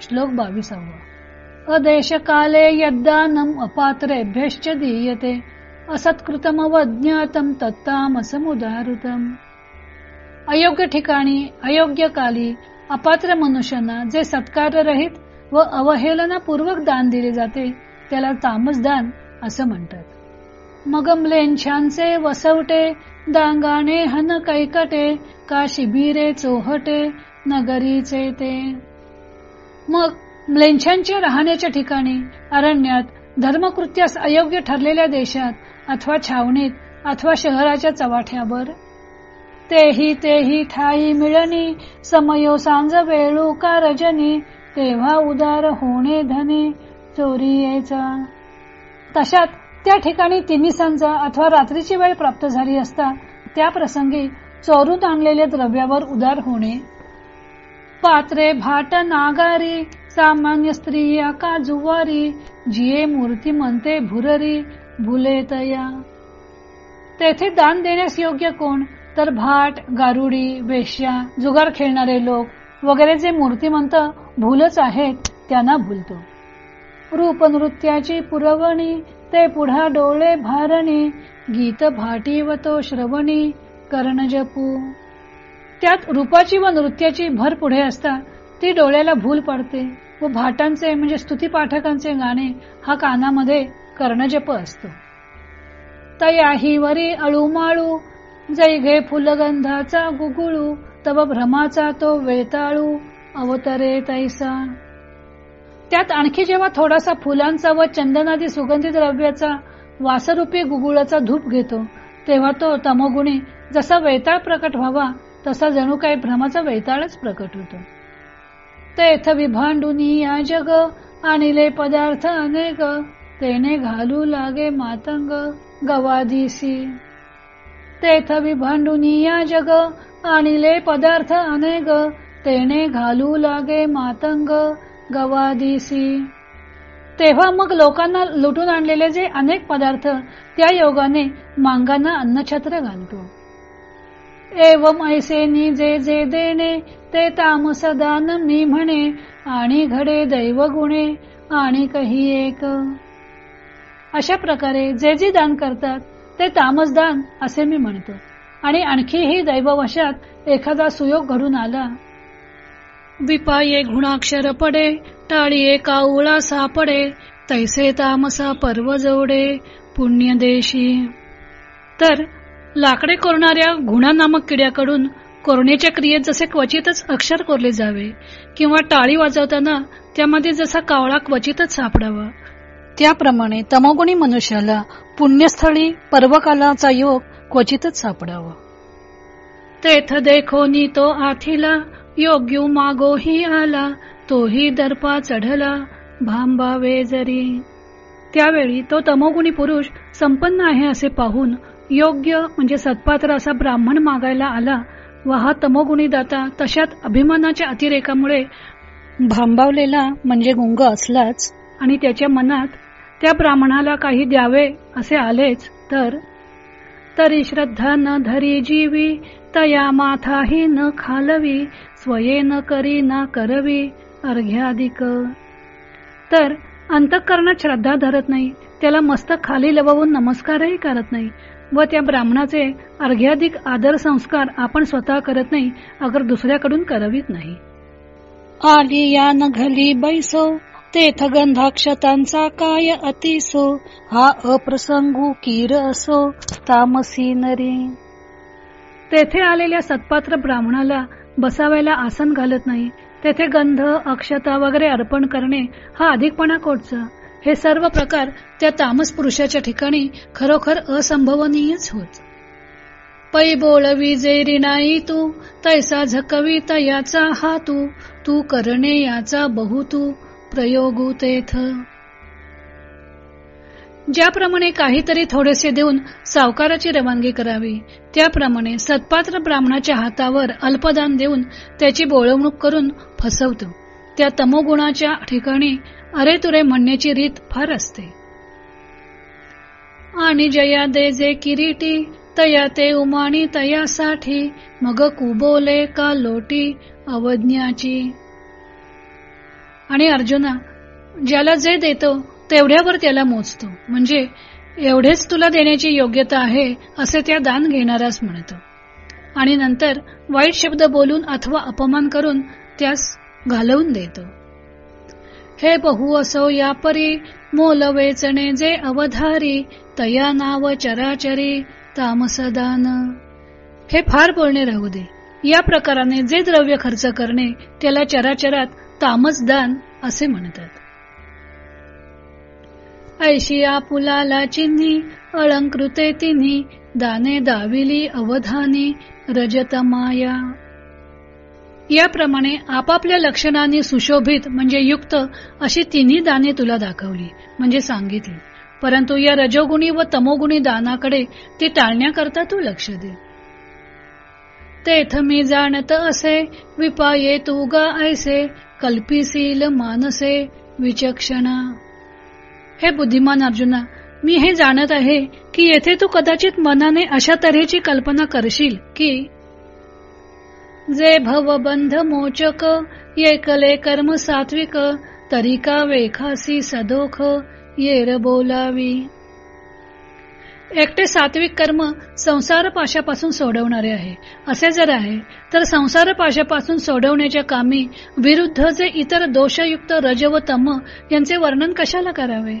श्लोक बावीसावा. अदेश काले यद्दानम अपात्रेभ्यश्च दीयते असत्कृतमवज्ञातम तत्तामसमुदारुतम अयोग्य ठिकाणी अयोग्य काली अपात्र मनुष्यांना जे सत्कार रहित व अवहेलनापूर्वक दान दिले जाते त्याला तामस दान असं म्हणतात. मग छानसे वसवटे दांगाणे हन कैकटे का शिबिरे चोहटे नगरीचे ते. मग म्लेच्छांच्या राहण्याच्या ठिकाणी अरण्यात धर्मकृत्यास अयोग्य ठरलेल्या देशात अथवा छावणीत अथवा शहराच्या चवाठ्यावर तेही तेही ठाई मिळणी समयो सांज वेळू का रजनी तेव्हा उदार होणे धनी चोरी यायचा तशात त्या ठिकाणी तिन्ही सांजा अथवा रात्रीची वेळ प्राप्त झाली असता त्या प्रसंगी चोरून आणलेल्या द्रव्यावर उदार होणे. पात्रे भाट नागारी सामान्य स्त्रिया का जुवारी जिये मूर्ती म्हणते भुररी भुले तया. तेथे दान देण्यास योग्य कोण? तर भाट गारुडी वेश्या जुगार खेळणारे लोक वगैरे जे मूर्तिमंत भूलच आहेत त्यांना भूलतो. रूप नृत्याची पुरवणी ते पुढा डोळे भारणी गीत भाटी व तो श्रवणी कर्णजपू त्यात रूपाची व नृत्याची भर पुढे असता ती डोळ्याला भूल पडते व भाटांचे म्हणजे स्तुती पाठकांचे गाणे हा कानामध्ये कर्णजप असतो. तयाही वरी अळूमाळू जै घे फुलगंधाचा गुगुळू तव भ्रमाचा तो वेताळू अवतरे तैसा. त्यात आणखी जेव्हा थोडासा फुलांचा व चंदनादी सुगंधी द्रव्याचा वासरूपी गुगुळाचा धूप घेतो तेव्हा तो तमोगुणी जसा वेताळ प्रकट व्हावा तसा जणू काही भ्रमाचा वैताळच प्रकट होतो. तेथ विभांडुनी या जग आणिले पदार्थ अनेक तेने घालू लागे मातंग गवादिसी तेथ विभांडुनी या जग आणिले पदार्थ अनेक तेने घालू लागे मातंग गवादीसी तेव्हा मग लोकांना लुटून आणलेले जे अनेक पदार्थ त्या योगाने मांगांना अन्नछत्र घालतो. एवम ऐसेनी जे जे देणे ते तामस दान मी म्हणे आणि घडे दैव गुणे आणि कही एक. अशा प्रकारे जे जे दान करतात ते तामस दान असे मी म्हणतो. आणि आणखीही दैववशात एखादा सुयोग घडून आला. विपाये गुणाक्षर पडे टाळीये कावळा सापडे तैसे तामसा पर्व जोडे पुण्य देशी. तर लाकडे कोरणाऱ्या गुणा नामक किड्याकडून कोरण्याच्या क्रियेत जसे क्वचितच अक्षर कोरले जावे किंवा टाळी वाजवताना त्यामध्ये जसा कावळा क्वचितच सापडावा. त्याप्रमाणे तमोगुणी मनुष्याला पुण्यस्थळी पर्वकालाचा योग क्वचितच सापडावा. तेथ देखो नी तो आथिला योग्यू मागोही आला तोही दर्पा चढला भांबावे जरी त्यावेळी तो तमोगुणी पुरुष संपन्न आहे असे पाहून योग्य म्हणजे सत्पात्र असा ब्राह्मण मागायला आला व हा तमोगुणी दाता तशात अभिमानाच्या अतिरेकामुळे भांबावलेला म्हणजे गुंग असलाच आणि त्याच्या मनात त्या ब्राह्मणाला काही द्यावे असे आलेच तर तरी श्रद्धा न धरी जीवी तया माथाही न खालवी स्वये न करी ना करवी अर्घ्याधिक तर अंतःकरणात श्रद्धा धरत नाही त्याला मस्तक खाली लवून नमस्कारही करत नाही व त्या ब्राह्मणाचे अर्घ्याधिक आदर संस्कार आपण स्वतः करत नाही अगर दुसऱ्याकडून करवीत नाही. आली या नघली बैसो तेथ गंधाक्षतांचा काय अतिसो हा अप्रसंगू कीर असो तामसी नरी. तेथे आलेल्या सत्पात्र ब्राह्मणाला बसावायला आसन घालत नाही तेथे गंध अक्षता वगैरे अर्पण करणे हा अधिकपणा कोटचा. हे सर्व प्रकार त्या तामस पुरुषाच्या ठिकाणी खरोखर असंभवनीयच होत. पै बोळवी जेरी नाही तू तैसा झकवी तयाचा हा तू तू करणे याचा बहु तू प्रयोगू तेथ. ज्याप्रमाणे काहीतरी थोडेसे देऊन सावकाराची रवानगी करावी त्याप्रमाणे सत्पात्र ब्राह्मणाच्या हातावर अल्पदान देऊन त्याची बोळवणूक करून फसवतो. त्या तमोगुणाच्या ठिकाणी अरे तुरे म्हणण्याची रीत फार असते. आणि जया दे जे किरीटी तया ते उमाणी तयासाठी मग कुबोले का लोटी अवज्ञाची. आणि अर्जुना ज्याला जे देतो तेवढ्यावर त्याला मोजतो. म्हणजे एवढेच तुला देण्याची योग्यता आहे असे त्या दान घेणारास म्हणतो. आणि नंतर वाईट शब्द बोलून अथवा अपमान करून त्यास घालवून देतो. हे बहु असो या परी मोल वेचणे जे अवधारी तया नाव चराचरी तामसदान. हे फार बोलणे राहू दे. या प्रकाराने जे द्रव्य खर्च करणे त्याला चराचरात तामसदान असे म्हणतात. ऐशिया पुलाला चिन्ही अलंकृते तिन्ही दाने दाविली अवधानी रजत माया. याप्रमाणे आपापल्या लक्षणांनी सुशोभित म्हणजे युक्त अशी तिन्ही दाने तुला दाखवली म्हणजे सांगितली. परंतु या रजोगुणी व तमोगुणी दानाकडे ती टाळण्याकरता तू लक्ष दे. तेथ मी जाणत असे विपाये तू गा ऐसे कल्पिसील मानसे विचक्षणा. हे बुद्धिमान अर्जुना मी हे जाणत आहे की येथे तू कदाचित मनाने अशा तऱ्हेची कल्पना करशील की जे भवबंध मोचक येकले कर्म सात्विक तरिका वेखासी सदोख येर बोलावी. एकटे सात्विक कर्म संसार पाशापासून सोडवणारे आहे. असे जर आहे तर संसार पाशापासून सोडवण्याच्या कामी विरुद्ध जे इतर दोषयुक्त रज व तम यांचे वर्णन कशाला करावे?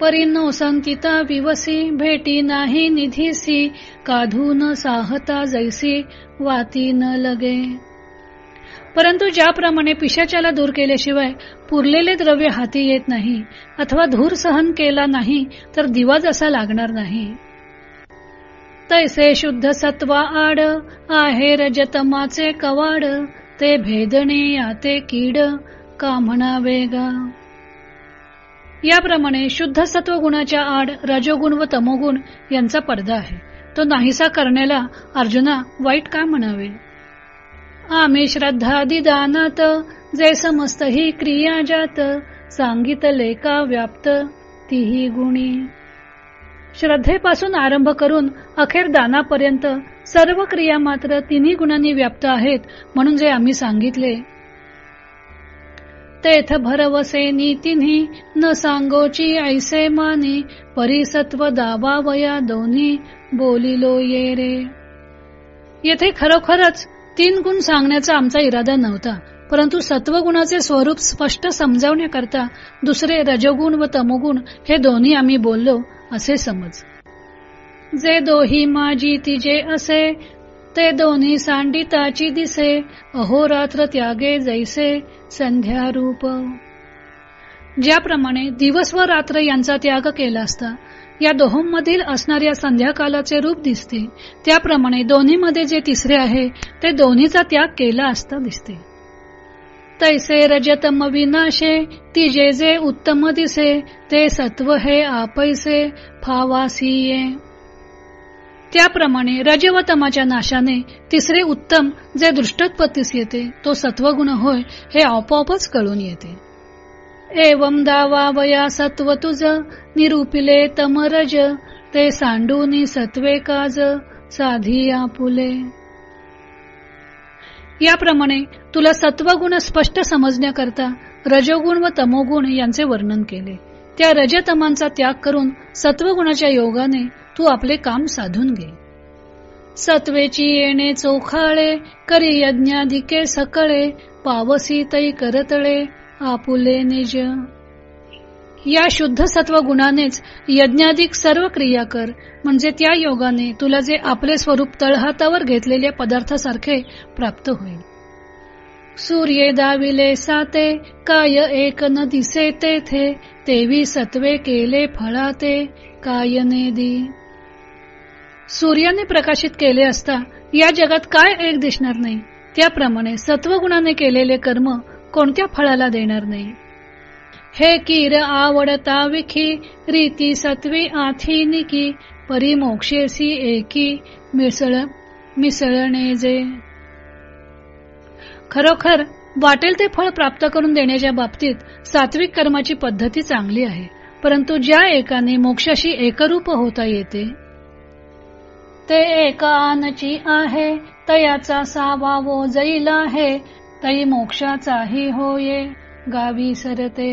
परिनो संतिता विवसी भेटी नाही निधीसी काधून साहता जैसी वाती न लगे. परंतु ज्याप्रमाणे पिशाच्याला दूर केल्याशिवाय पुरलेले द्रव्य हाती येत नाही अथवा धूर सहन केला नाही तर दिवा जसा लागणार नाही. तैसे शुद्ध सत्वा आड आहे रजतमाचे कवाड ते भेदणे आते कीड का म्हणा वेगा याप्रमाणे शुद्ध सत्व गुणाच्या आड रजोगुण व तमोगुण यांचा पडदा आहे. तो नाहीसा करण्याला अर्जुना वाईट का म्हणावे? आम्ही श्रद्धादी दानात जे समस्त ही क्रिया जात सांगितले का व्याप्त तीही गुणी. श्रद्धेपासून आरंभ करून अखेर दानापर्यंत सर्व क्रिया मात्र तिन्ही गुणांनी व्याप्त आहेत म्हणून जे आम्ही सांगितले. तेथ भरवसे तिन्ही न सांगोची ऐसे मानी परिसत्व दाबावया दोन्ही बोलिलो ये रे. येथे खरोखरच तीन गुण सांगण्याचा आमचा इरादा नव्हता परंतु सत्वगुणाचे स्वरूप स्पष्ट समजावण्याकरता दुसरे रजोगुण व तमोगुण हे दोन्ही आम्ही बोललो असे समज. जे दोही माझी तिजे असे ते दोन्ही सांडिताची दिसे अहोरात्र त्यागे जैसे संध्या रूप. ज्याप्रमाणे दिवस व रात्र यांचा त्याग केला असता या दोहोंमधील असणाऱ्या संध्याकालाचे रूप दिसते. त्याप्रमाणे दोन्हीमध्ये जे तिसरे आहे ते दोन्हीचा त्याग केला असता दिसते. तैसे रजतम विनाशे तिजे जे उत्तम दिसे ते सत्व हे आपैसे फावासीये. त्याप्रमाणे रज व तमाच्या नाशाने तिसरे उत्तम जे दृष्टोत्पत्तीस येते तो सत्वगुण होय हे आपोआपच कळून येते. एवम दावा सत्व तुझ निरुपिले तमरज ते सांडूनी सत्वे काज साधी आपुले. याप्रमाणे तुला सत्वगुण स्पष्ट समजण्याकरता रजोगुण व तमोगुण यांचे वर्णन केले. त्या रजतमांचा त्याग करून सत्वगुणाच्या योगाने तू आपले काम साधून घे. सत्वेची येणे चोखाळे करी यज्ञाधिके सकळे पावसी तै करतळे आपुले निज. या शुद्ध सत्व गुणानेच यज्ञाधिक सर्व क्रिया कर म्हणजे त्या योगाने तुला जे आपले स्वरूप तळहातावर घेतलेल्या पदार्थासारखे प्राप्त होईल. सूर्ये दाविले साते काय एक न दिसे तेथे तेवी सत्वे केले फळाते काय नेदी सूर्याने प्रकाशित केले असता या जगात काय एक दिसणार नाही. त्याप्रमाणे सत्वगुणाने केलेले कर्म कोणत्या फळाला देणार नाही. हे कीर आवडता विखी रीती सत्वी आथी निकी परिमोक्षेसी एकी मिसळ मिसळणे जे. खरोखर वाटेल ते फळ प्राप्त करून देण्याच्या बाबतीत सात्विक कर्माची पद्धती चांगली आहे परंतु ज्या एकाने मोक्षाशी एकरूप होता येते ते एकानची आहे तयाचा सावावो जैला आहे तई मोक्षाचाही होये गावी सरते.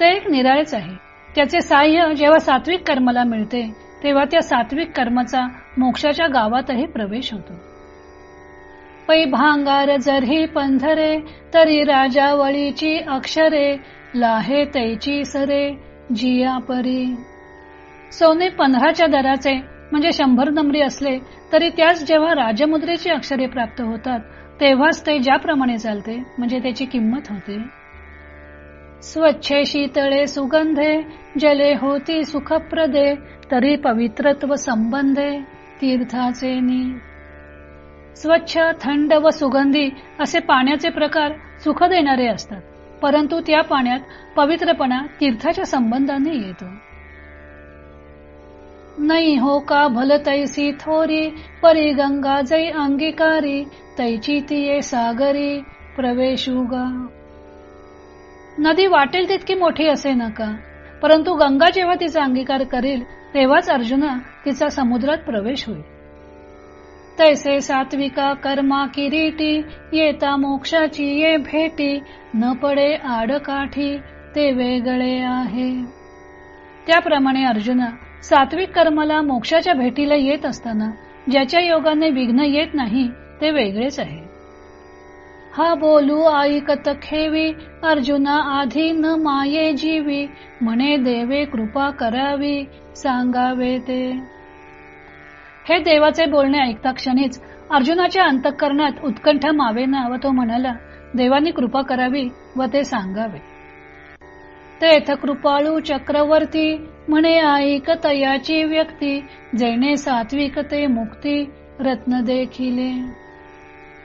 ते एक निराळेच आहे. त्याचे साह्य जेव्हा सात्विक कर्माला मिळते तेव्हा त्या सात्विक कर्माचा मोक्षाच्या गावातही प्रवेश होतो. पै भांगार जरी पंधरे तरी राजावळीची अक्षरे लाहे तैची सरे जिया परी. सोने पंधराच्या दराचे म्हणजे शंभर नंबरी असले तरी त्यास जेव्हा राजमुद्रेची अक्षरे प्राप्त होतात तेव्हाच ते ज्याप्रमाणे चालते म्हणजे त्याची किंमत होते. स्वच्छ शीतळे सुगंधे जले होती सुखप्रदे तरी पवित्रत्व संबंधे तीर्थाचे नी स्वच्छ थंड व सुगंधी असे पाण्याचे प्रकार सुख देणारे असतात परंतु त्या पाण्यात पवित्रपणा तीर्थाच्या संबंधाने येतो. नाही हो का भल तैसी थोरी परी गंगा जै अंगीकारी तैची तिये सागरी प्रवेशुगा नदी वाटेल तितकी मोठी असे नका परंतु गंगा जेव्हा तिचा अंगीकार करेल तेव्हाच अर्जुना तिचा समुद्रात प्रवेश होईल. तैसे सात्विका कर्मा किरीटी येता मोक्षाची ये भेटी न पडे आडकाठी ते वेगळे आहे. त्याप्रमाणे अर्जुना सात्विक कर्माला मोक्षाच्या भेटीला येत असताना ज्याच्या योगाने विघ्न येत नाही ते वेगळेच आहे. हा बोलू ऐकत खेवी अर्जुना आधी न माये जीवी म्हणे देवे कृपा करावी सांगावे ते. हे देवाचे बोलणे ऐकता क्षणीच अर्जुनाच्या अंतःकरणात उत्कंठ मावेना व तो म्हणाला देवानी कृपा करावी व ते सांगावे. तेथ कृपाळू चक्रवर्ती म्हणे ऐक तयाची व्यक्ती जेणे सात्विकते मुक्ती रत्न देखिले.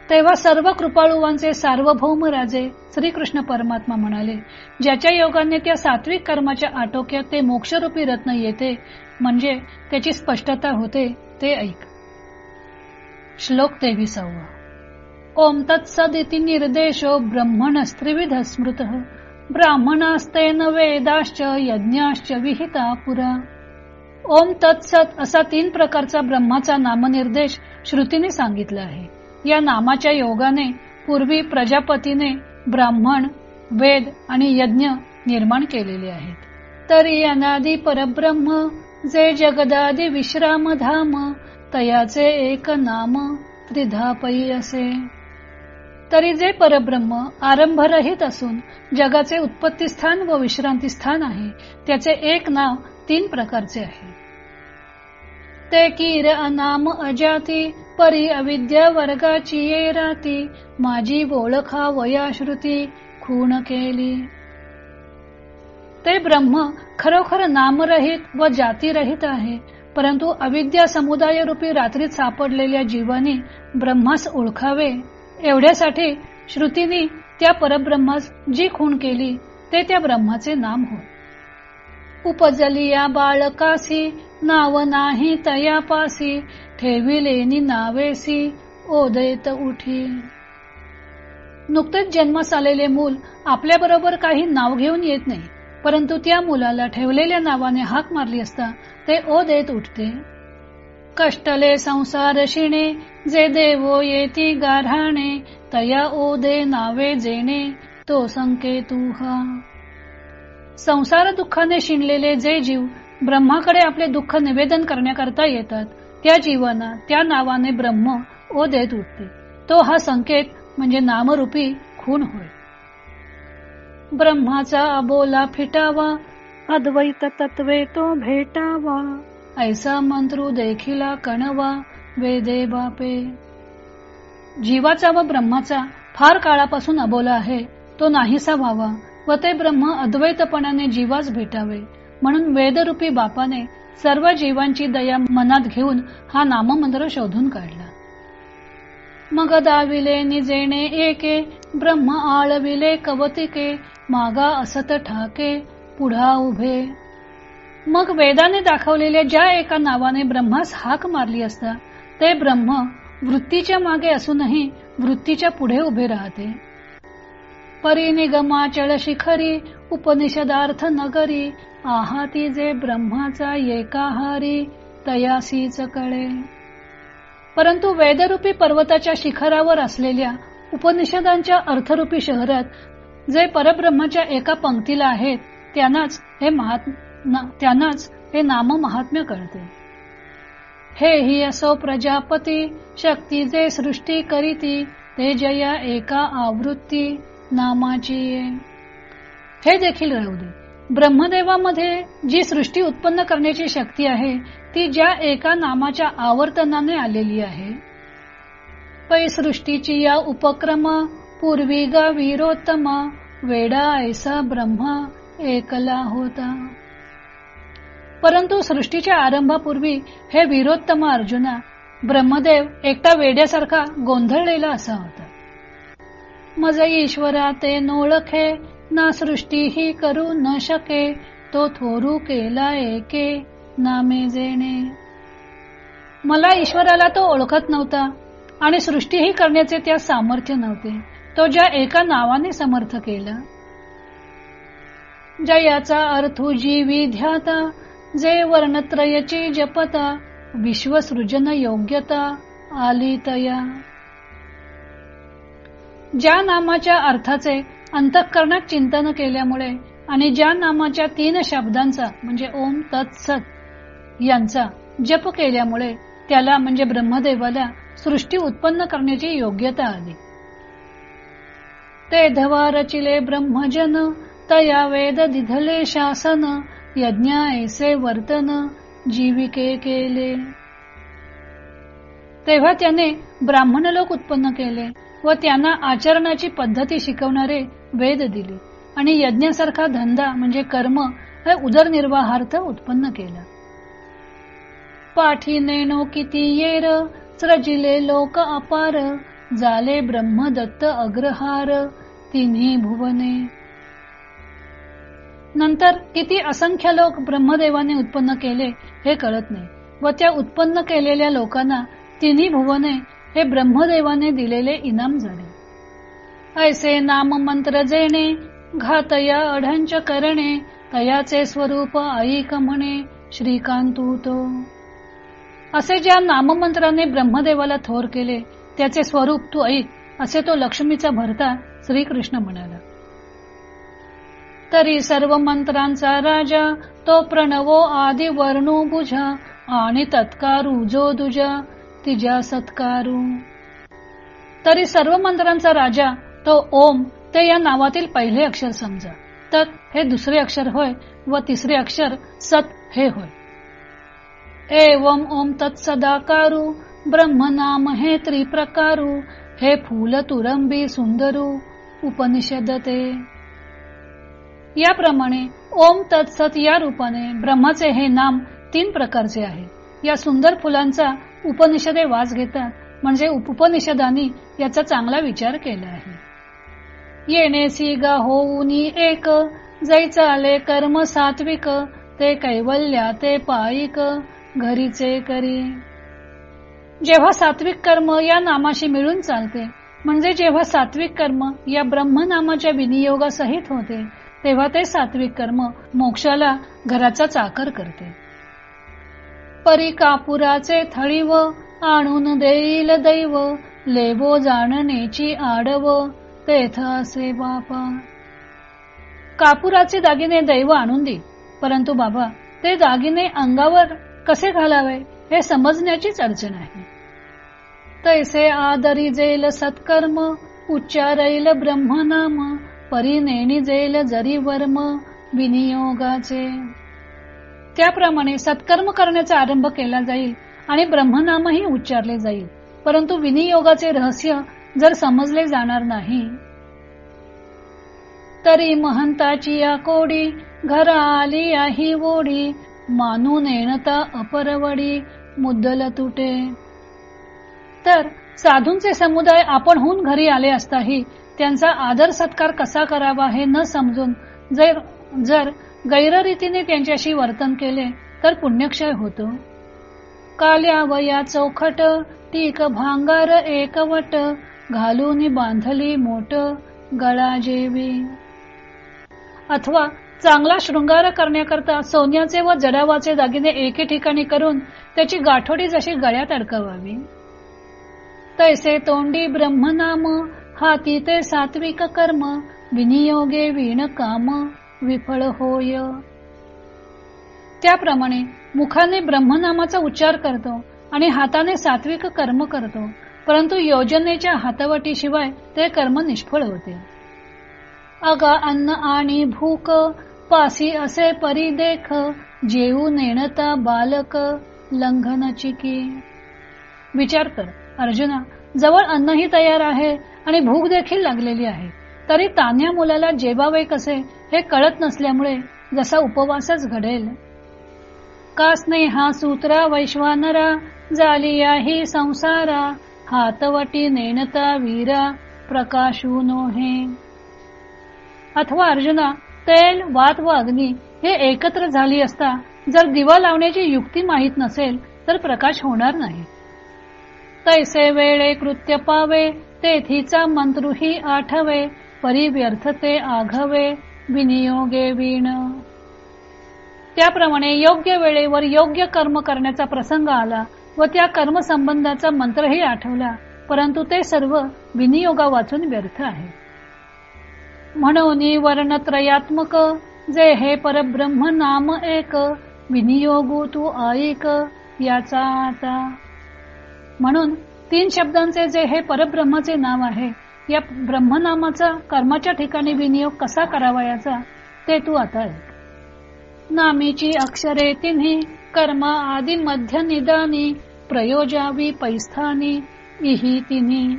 तेव्हा सर्व कृपाळुवांचे सार्वभौम राजे श्रीकृष्ण परमात्मा म्हणाले ज्याच्या योगाने त्या सात्विक कर्माच्या आटोक्यात ते मोक्षरूपी रत्न येते म्हणजे त्याची स्पष्टता होते ते ऐक. श्लोक तेविसावा. ओम तत्सदिती निर्देशो ब्रह्मण स्त्रिविध स्मृत ब्राह्मणास्तेन वेदाश्च यज्ञाश्च विहिता पुरा. ओम तत्सत असा तीन प्रकारचा ब्रह्माचा नामनिर्देश श्रुतीने सांगितला आहे. या नामाच्या योगाने पूर्वी प्रजापतीने ब्राह्मण वेद आणि यज्ञ निर्माण केलेले आहेत. तरी अनादी परब्रह्म जे जगदादी विश्राम धाम तयाचे एक नाम त्रिधापई असे. तरी जे परब्रह्म आरंभरहित असून जगाचे उत्पत्ती स्थान व विश्रांती स्थान आहे त्याचे एक नाव तीन प्रकारचे आहे. ते कीर अनाम अजाती परी अविद्या वर्गाची ये राती माझी ओळखा वयाश्रुती खूण केली. ते ब्रह्म खरोखर नामरहित व जातीरहित आहे परंतु अविद्या समुदाय रूपी रात्रीत सापडलेल्या जीवाने ब्रह्मास ओळखावे एवढ्यासाठी श्रुतीने त्या परब्रह्मास जी खूण केली ते त्या ब्रह्माचे नाम होय. उपजलिया बाळकासी नाव नाही तयापासी ठेविलेनी नावेसी ओदयत उठी. नुकतेच जन्मास आलेले मूल आपल्या बरोबर काही नाव घेऊन येत नाही परंतु त्या मुलाला ठेवलेल्या नावाने हाक मारली असता ते ओ देत उठते. कष्टले संसार शिणे जे देवो येती गारहाणे तया ओ दे नावे जेणे तो संकेतू हा. संसार दुःखाने शिणलेले जे जीव ब्रह्माकडे आपले दुःख निवेदन करण्याकरता येतात त्या जीवांना त्या नावाने ब्रह्म ओ देत उठते. तो हा संकेत म्हणजे नामरूपी खून होय. ब्रह्माचा अबोला फिटावा अद्वैत तत्वे तो भेटावा. ऐसा मंत्रु देखिला कणवा वेदे बापे जीवाचा व ब्रह्माचा फार काळापासून अबोला आहे तो नाहीसा व्हावा व ते ब्रह्म अद्वैतपणाने जीवास भेटावे. म्हणून वेदरूपी बापाने सर्व जीवांची दया मनात घेऊन हा नाममंत्र शोधून काढला. मग दाविले निजेणे एके ब्रह्म आळविले कवतिके मागा असत ठाके पुढा उभे. मग वेदाने दाखवलेल्या ज्या एका नावाने ब्रह्मास हाक मारली असता ते ब्रह्म वृत्तीच्या मागे असूनही वृत्तीच्या पुढे उभे राहते. परिनिगमाचळ शिखरी उपनिषदार्थ नगरी आहाती जे ब्रह्माचा एकाहारी तयासीच कळे. परंतु वेदरूपी पर्वताच्या शिखरावर असलेल्या उपनिषदांच्या अर्थरूपी शहरात जे परब्रह्माच्या एका पंक्तीला आहेत त्यांनाच हे त्यांनाच हे नाम महात्म्य कळते हे हि असो प्रजापती शक्ती जे सृष्टी करीती ते जया एका आवृत्ती नामाची हे देखील राहू दे. ब्रह्मदेवामध्ये जी सृष्टी उत्पन्न करण्याची शक्ती आहे ती ज्या एका नामाच्या आवर्तनाने आलेली आहे. पै सृष्टीची या उपक्रम पूर्वी गा वीरोत्तम वेडा ऐसा ब्रह्मा एकला होता. परंतु सृष्टीच्या आरंभापूर्वी हे वीरोत्तम अर्जुना ब्रह्मदेव एकटा वेड्यासारखा गोंधळलेला असा होता. मज ईश्वरा ते नोळखे ना सृष्टी ही करू न शके तो थोरू केला एके नामे जेणे. मला ईश्वराला तो ओळखत नव्हता आणि सृष्टीही करण्याचे त्या सामर्थ्य नव्हते. तो ज्या एका नावाने समर्थ केला. जयाचा अर्थ जीवी ध्याता जे वर्णत्रयची जपता विश्वसृजन योग्यता आली तया. ज्या नामाच्या अर्थाचे अंतःकरणात चिंतन केल्यामुळे आणि ज्या नामाच्या तीन शब्दांचा म्हणजे ओम तत्सत यांचा जप केल्यामुळे त्याला म्हणजे ब्रह्मदेवाला सृष्टी उत्पन्न करण्याची योग्यता आली. ते धवा रचिले ब्रह्मजन तया वेद दिधले शासन यज्ञ ऐसे वर्तन जीविके केले. तेव्हा त्याने ब्राह्मण लोक उत्पन्न केले व त्यांना आचरणाची पद्धती शिकवणारे वेद दिले आणि यज्ञासारखा धंदा म्हणजे कर्म हे उदरनिर्वाहार्थ उत्पन्न केला. पाठी नेनो किती येर सृजिले लोक अपार झाले ब्रह्मदत्त अग्रहार तिन्ही भुवने. नंतर किती असंख्य लोक ब्रह्मदेवाने उत्पन्न केले हे कळत नाही व त्या उत्पन्न केलेल्या लोकांना तिन्ही भुवने हे ब्रह्मदेवाने दिलेले इनाम झाले. ऐसे नाम मंत्र जेणे घातया अढंच करणे तयाचे स्वरूप ऐक म्हणे श्रीकांतू तो. असे ज्या नाममंत्राने ब्रह्मदेवाला थोर केले त्याचे स्वरूप तू ऐक असे तो लक्ष्मीचा भरता श्रीकृष्ण म्हणाला. तरी सर्व मंत्रांचा राजा तो प्रणवो आदि वर्णू बुझा आणि तत्कारू जो दुजा तिजा सत्कारू. तरी सर्व मंत्रांचा राजा तो ओम ते या नावातील पहिले अक्षर समजा. तत् हे दुसरे अक्षर होय व तिसरे अक्षर सत हे होय. एवम ओम तत्सदाकारू ब्रह्म नाम हे त्रिप्रकारू हे फूल तुरंबी सुंदरू उपनिषद ते याप्रमाणे ओम तत्सत या रूपाने ब्रह्माचे हे नाम तीन प्रकारचे आहे. या सुंदर फुलांचा उपनिषदे वास घेतात म्हणजे उपनिषदानी याचा चांगला विचार केला आहे. येणे गा होऊनी एक जै कर्म सात्विक ते कैवल्या ते पायिक घरीचे करी. जेव्हा सात्विक कर्म या नामाशी मिळून चालते म्हणजे जेव्हा सात्विक कर्म या ब्रह्म नामाच्या विनियोगासहित होते तेव्हा ते सात्विक कर्म मोक्षाला घराचा चाकर करते. परी कापुराचे थळीव आणून देईल दैव लेबो जाणण्याची आडव तेथ असे बापा. कापुराचे दागिने दैव आणून दे परंतु बाबा ते दागिने अंगावर कसे घालावे हे समजण्याचीच अडचण आहे तैसे आदरी जेल सत्कर्म उच्चारैल ब्रह्मनाम परिनेणी जेल जरी वर्म विनियोगाचे. त्याप्रमाणे सत्कर्म करण्याचा आरंभ केला जाईल आणि ब्रह्मनामही उच्चारले जाईल. परंतु विनियोगाचे रहस्य जर समजले जाणार नाही. तरी महंताची या कोडी घर आली आही वोडी मानून येणता अपरवडी मुद्दल तुटे. तर साधूंचे समुदाय आपण होऊन घरी आले असताही त्यांचा आदर सत्कार कसा करावा हे न समजून जर जर गैररीतीने त्यांच्याशी वर्तन केले तर पुण्यक्षय होतो. काल्या वया चौखट टीक भांगार एकवट घालून बांधली मोठ गळा जेवी. अथवा चांगला शृंगार करण्याकरता सोन्याचे व जडावाचे दागिने एके ठिकाणी करून त्याची गाठोडी जशी गळ्यात अडकवावी. तैसे तोंडी ब्रह्मनाम हाती ते सात्विक कर्म विनियोगे विण काम विफळ होय त्याप्रमाणे मुखाने ब्रह्मनामाचा उच्चार करतो आणि हाताने सात्विक कर्म करतो परंतु योजनेच्या हातवटीशिवाय ते कर्म निष्फळ होते. अगा अन्न आणि भूक पासी असे परी देख जेऊ नेणता बालक लंघन चिकी. विचार कर अर्जुना जवळ अन्नही तयार आहे आणि भूक देखील लागलेली आहे. तरी तान्या मुलाला जेवावे कसे हे कळत नसल्यामुळे जसा उपवासच घडेल. का स्नेहा सूत्रा वैश्वानरा जालिया ही संसारा हातवटी नेणता वीरा प्रकाशू नोहे. अथवा अर्जुना तेल वात व अग्नी हे एकत्र झाली असता जर दिवा लावण्याची युक्ती माहीत नसेल तर प्रकाश होणार नाही. तैसे वेळे कृत्य पावे तेथीचा मंत्रुही आठवे परी व्यर्थते आघवे विनियोगे वीण. त्याप्रमाणे योग्य वेळेवर योग्य कर्म करण्याचा प्रसंग आला व त्या कर्म संबंधाचा मंत्रही आठवला परंतु ते सर्व विनियोगा वाचून व्यर्थ आहे. म्हणून वर्णत्रयात्मक जे हे परब्रह्म नाम एक विनियोगू तू ऐक याचा आता म्हणून तीन शब्दांचे जे हे परब्रह्माचे नाव आहे या ब्रह्मनामाचा कर्माच्या ठिकाणी विनियोग कसा करावा याचा ते तू आता ऐक. नामीची अक्षरे तिन्ही कर्मा आदी मध्य निदानी प्रयोजावी पैस्थानी इही तिन्ही.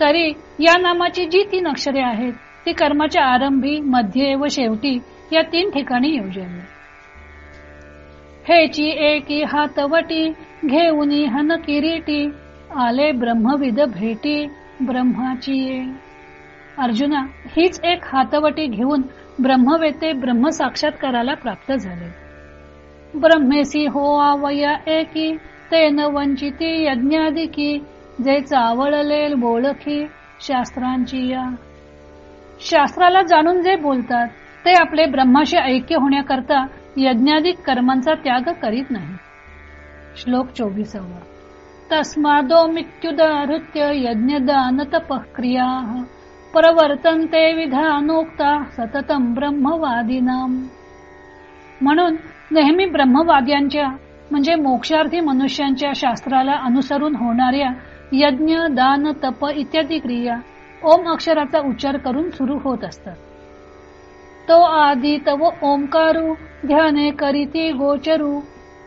तरी या नामाची जी तीन अक्षरे आहेत ती कर्माच्या आरंभी मध्ये व शेवटी या तीन ठिकाणी योजावी हेची एकी हातवटी घेऊन हन किरीटी आले ब्रह्मविद भेटी ब्रह्माची अर्जुना हीच एक हातवटी घेऊन ब्रह्मवेते ब्रह्म साक्षात्काराला प्राप्त झाले. ब्रह्मेसी हो आवया एकी तेन वंचिती यज्ञादिकी जे चावळलेल बोळखी शास्त्रांची या. शास्त्राला जाणून जे बोलतात ते आपले ब्रह्माशी ऐक्य होण्याकरता यज्ञादिक कर्मांचा त्याग करीत नाही श्लोक चोवीसावा. तस्मादो मृत्युदाहृत्य यज्ञदान तपक्रिया प्रवर्तन्ते विधानोक्ता सततम ब्रह्मवादीनाम म्हणून नेहमी ब्रह्मवाद्यांच्या म्हणजे मोक्षार्थी मनुष्यांच्या शास्त्राला अनुसरून होणाऱ्या यज्ञ दान तप इत्यादी क्रिया ओम अक्षराचा उच्चार करून सुरू होत असतात. तो आदी तव ओंकारू ध्याने करीती गोचरू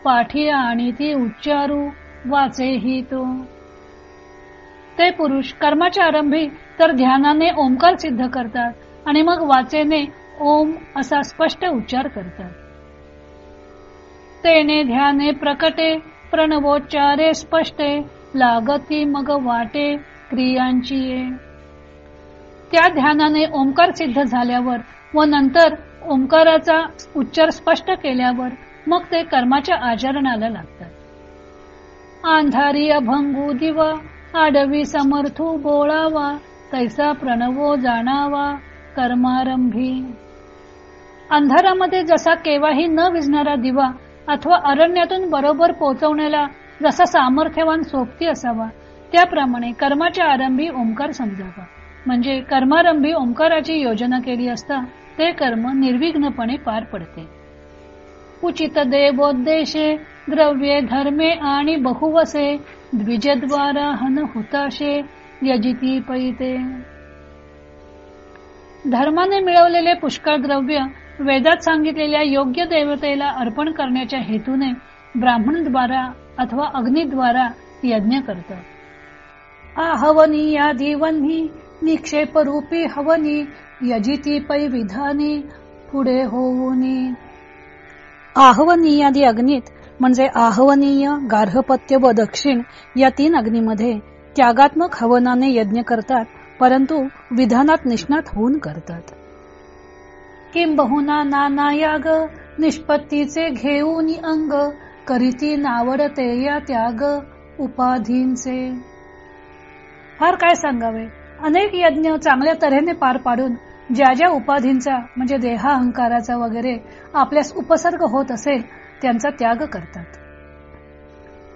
पाठी आणि ती उच्चारू वाचेही तो. ते पुरुष कर्माच्या आरंभी तर ध्यानाने ओंकार सिद्ध करतात आणि मग वाचेने ओम असा स्पष्ट उच्चार करतात. तेने ध्याने प्रकटे प्रणवोच्चारे स्पष्टे लागती मग वाटे क्रियांची त्या ध्यानाने ओंकार सिद्ध झाल्यावर व नंतर ओंकाराचा उच्चार स्पष्ट केल्यावर मग ते कर्माच्या आचरणाला लागतात. अंधारी अभंगू दिवा आडवी समर्थू बोळावा तैसा प्रणवो जाणावा कर्मारंभी. अंधारामध्ये जसा केव्हाही न विजणारा दिवा अथवा अरण्यातून बरोबर पोहोचवण्याला जसा सामर्थ्यवान सोबती असावा त्याप्रमाणे कर्माच्या आरंभी ओंकार समजावा. म्हणजे कर्मारंभी ओंकाराची योजना केली असता ते कर्म निर्विघ्नपणे पार पडते. उचित देवोद्देशे द्रव्ये धर्मे आणि बहुवसे द्विजद्वारा हन हुताशे यजिती पैते धर्माने मिळवलेले पुष्कळ द्रव्य वेदात सांगितलेल्या योग्य देवतेला अर्पण करण्याच्या हेतूने ब्राह्मणद्वारा अथवा अग्निद्वारा यज्ञ करत आहवनी या दिवन्ही निक्षेपरूपी हवनी यजिती पै विधानी पुढे होऊनी। आहवनीयादी अग्नीत म्हणजे आहवनीय गार्हपत्य व दक्षिण या तीन अग्नीमध्ये त्यागात्मक हवनाने यज्ञ करतात परंतु विधानात निष्णात होऊन करतात. किंबहुना नाना याग निष्पत्तीचे घेऊन अंग करीती नावडते या त्याग उपाधींचे. फार काय सांगावे? अनेक यज्ञ चांगल्या तऱ्हेने पार पाडून ज्या ज्या उपाधींचा म्हणजे देहा अहंकाराचा वगैरे आपल्यास उपसर्ग होत असेल त्यांचा त्याग करतात.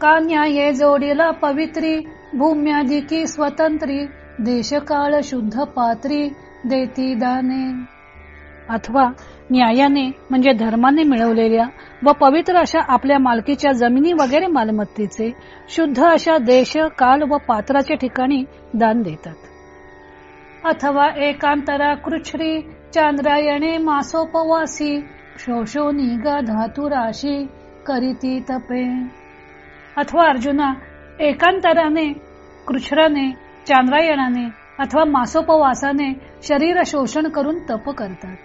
का न्याये जोडीला पवित्री भूम्याधिकी स्वतंत्री देशकाळ शुद्ध पात्री देती दाने. अथवा न्यायाने म्हणजे धर्माने मिळवलेल्या व पवित्र अशा आपल्या मालकीच्या जमिनी वगैरे मालमत्तेचे शुद्ध अशा देश काल व पात्राच्या ठिकाणी दान देतात. अथवा एकांतरा कृच्छ्री चांद्रायणे मासोपवासी शोषो निगा धातुराशी करीती तपे अथवा अर्जुना एकांतराने कृच्छ्राने चांद्रायणाने अथवा मासोपवासाने शरीर शोषण करून तप करतात.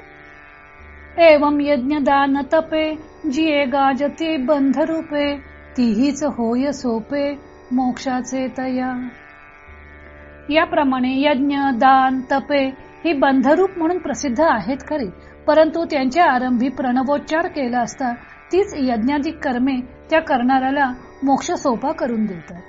एवं यज्ञ दान तपे जिये गाजती बंधरूपे तीहीच होय सोपे मोक्षाचे तया. याप्रमाणे यज्ञ दान तपे ही बंधरूप म्हणून प्रसिद्ध आहेत खरी. परंतु त्यांच्या आरंभी प्रणवोच्चार केला असता तीच यज्ञाधिक कर्मे त्या करणाऱ्याला मोक्ष सोपा करून देतात.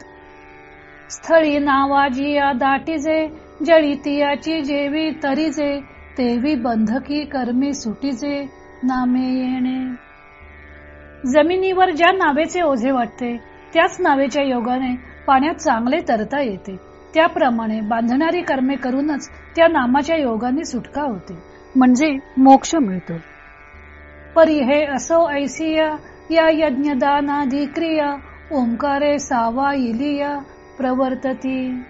स्थळी नावाजिया दाटीजे जळितियाची जेवी तरीजे तेवी बंधकी कर्मी सुटीजे नामे येणे. जमिनीवर ज्या नावेचे ओझे वाटते त्याच नावेच्या योगाने पाण्यात चांगले तरता येते. त्याप्रमाणे बांधणारी कर्मे करूनच त्या नामाच्या योगाने सुटका होते. म्हणजे मोक्ष मिळतो. परी हे असो ऐसिया या यज्ञदानादी क्रिया ओंकारे सावा इलिया प्रवर्तती.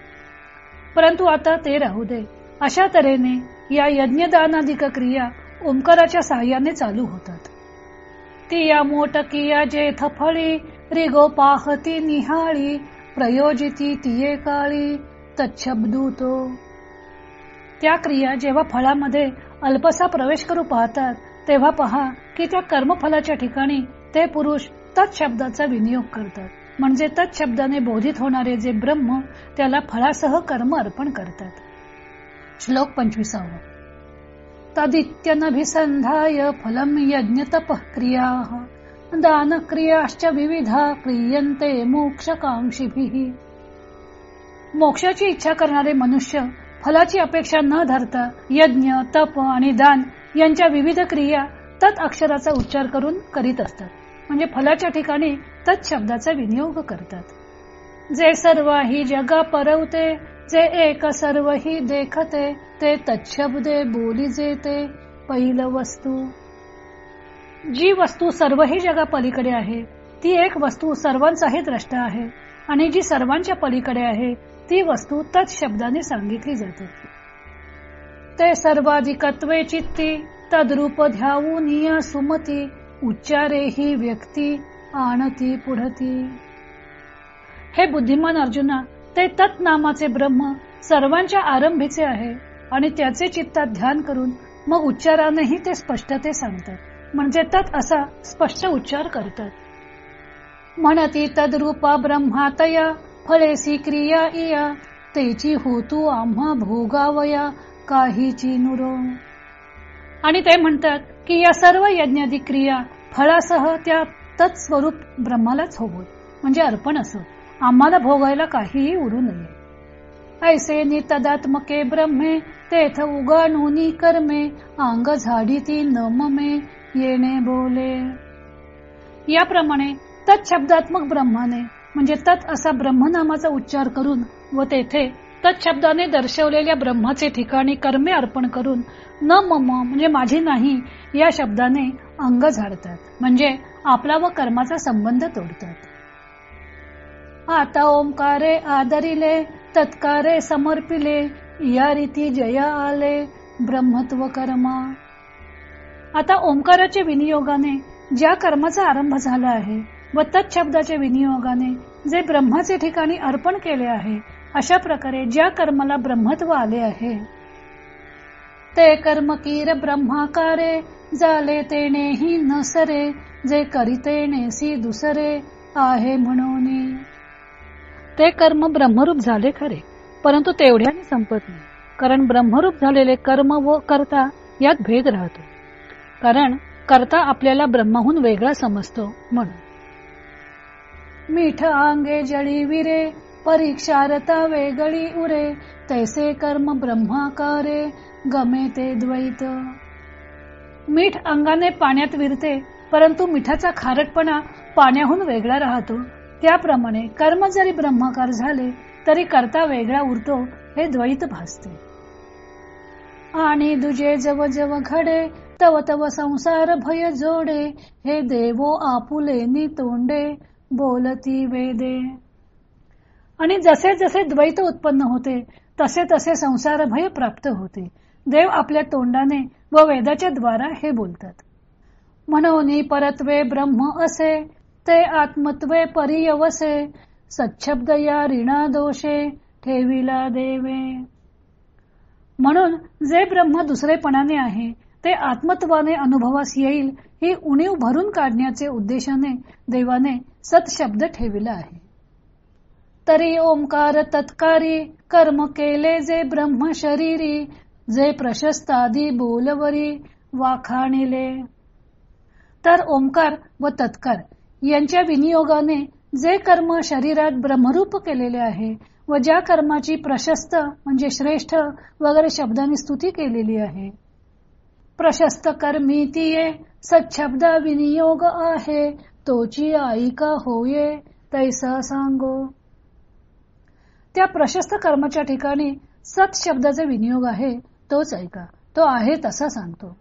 परंतु आता ते राहू दे. अशा तऱ्हेने या यज्ञदानाधिक क्रिया ओंकाराच्या साह्याने चालू होतात. ती या मोटकिया जेथ फळी रिगो पाहती निहाळी प्रयोजिती तिये काळी तच्छब्दूतो. त्या क्रिया जेव्हा फळामध्ये अल्पसा प्रवेश करू पाहतात तेव्हा पहा की त्या कर्मफलाच्या ठिकाणी ते पुरुष तत्शब्दाचा विनियोग करतात. म्हणजे तत्शब्दाने बोधित होणारे जे ब्रह्म त्याला फळासह कर्म अर्पण करतात. श्लोक पंचवीसावा. तदित्यनभिसंधाय फलम यज्ञ तप क्रिया दान क्रियाश्च विविधा क्रियन्ते मोक्षकांक्षिभिः मोक्षाची इच्छा करणारे मनुष्य फलाची अपेक्षा न धरता यज्ञ तप आणि दान यांच्या विविध क्रिया तत् अक्षराचा उच्चार करून करीत असतात. म्हणजे फलाच्या ठिकाणी तत् शब्दाचा विनियोग करतात. जे सर्व ही जगा परवते जे एक सर्व ही देखते ते तच्छब्दे बोली जे ते पहिलं वस्तू. जी वस्तू सर्वही जगा पलीकडे आहे ती एक वस्तू सर्वांचाही द्रष्टा आहे आणि जी सर्वांच्या पलीकडे आहे ती वस्तू तत् शब्दाने सांगितली जाते. ते सर्वाधिकत्वे चित्ती तद्रूप ध्यावून सुमती उच्चारे ही व्यक्ती आणती पुढती. हे बुद्धिमान अर्जुना ते तत् नामाचे ब्रह्म सर्वांच्या आरंभीचे आहे आणि त्याचे चित्तात ध्यान करून मग उच्चारानेही ते स्पष्टते सांगतात. म्हणजे तत् असा स्पष्ट उच्चार करतात. म्हणती तद्रूपा ब्रह्मातया फळेसी क्रिया इया तेची होतू आम्हा भोगावया काहीची नुरो. आणि ते म्हणतात की या सर्व यज्ञादी क्रिया फळासह त्या तत्स्वरूप ब्रह्मालाच होवो म्हणजे अर्पण असो. आम्हाला भोगायला काहीही उरू नये. ऐसे नितदात्मके ब्रह्मे तेथ उगाणुनी कर्मे अंग झाडी ती नममे येणे बोले. याप्रमाणे तत्शब्दात्मक ब्रह्माने म्हणजे तत् असा ब्रह्मनामाचा उच्चार करून व तेथे तत्शब्दाने दर्शवलेल्या ब्रह्माचे ठिकाणी कर्मे अर्पण करून न मम म्हणजे माझी नाही या शब्दाने अंग झाडतात. म्हणजे आपला व कर्माचा संबंध तोडतात. आता ओंकारे आदरिले तत्कारे समर्पिले या रीती जया आले ब्रह्मत्व कर्मा. आता ओंकाराच्या विनियोगाने ज्या कर्माचा आरंभ झाला आहे व तत्शब्दाच्या विनियोगाने जे ब्रह्माचे ठिकाणी अर्पण केले आहे अशा प्रकारे ज्या कर्माला ब्रह्मत्व आले आहे ते कर्म कीर ब्रह्माकारे झाले तेनेही नसरे जे करीते नेसी दुसरे आहे म्हणून. ते कर्म ब्रह्मरूप झाले खरे परंतु तेवढ्याने संपत नाही कारण ब्रह्मरूप झालेले कर्म व कर्ता यात भेद राहतो. कारण कर्ता आपल्याला ब्रह्माहून वेगळा समजतो म्हणून. मीठ अंगे जळी विरे परीक्षारता वेगळी उरे तैसे कर्म ब्रह्माकारे गमे ते द्वैत. मीठ अंगाने पाण्यात विरते परंतु मिठाचा खारटपणा पाण्याहून वेगळा राहतो. त्याप्रमाणे कर्म जरी ब्रह्माकार झाले तरी करता वेगळा उरतो हे द्वैत भासते. आणि दुजे जव जव घडे तव तव संसार भय जोडे हे देवो आपुले नि तोंडे. बोलती वेदे. आणि जसे जसे द्वैत उत्पन्न होते तसे तसे संसार भय प्राप्त होते. देव आपल्या तोंडाने व वेदाच्या द्वारा हे बोलतात. म्हणून परत्वे ब्रह्म असे ते आत्मत्वे परियवसे सच्छब्द या ऋणा दोषे ठेविला देवे. म्हणून जे ब्रह्म दुसरेपणाने आहे ते आत्मत्वाने अनुभवास येईल ही उणीव भरून काढण्याचे उद्देशाने देवाने सत्शब्द ठेविला आहे. तरी ओंकार तत्कारी कर्म केले जे ब्रह्म शरीरी जे प्रशस्तादी बोलवरी वाखाणिले. तर ओंकार व तत्कार यांच्या विनियोगाने जे कर्म शरीरात ब्रह्मरूप केलेले आहे व ज्या कर्माची प्रशस्त म्हणजे श्रेष्ठ वगैरे शब्दांनी स्तुती केलेली आहे प्रशस्त कर्मी सच्छब्द विनियोग आहे तोची ऐका होये तैसा सांगो। त्या प्रशस्त कर्माच्या ठिकाणी सत शब्दाचा विनियोग आहे तोच ऐका तो आहे तसा सांगतो।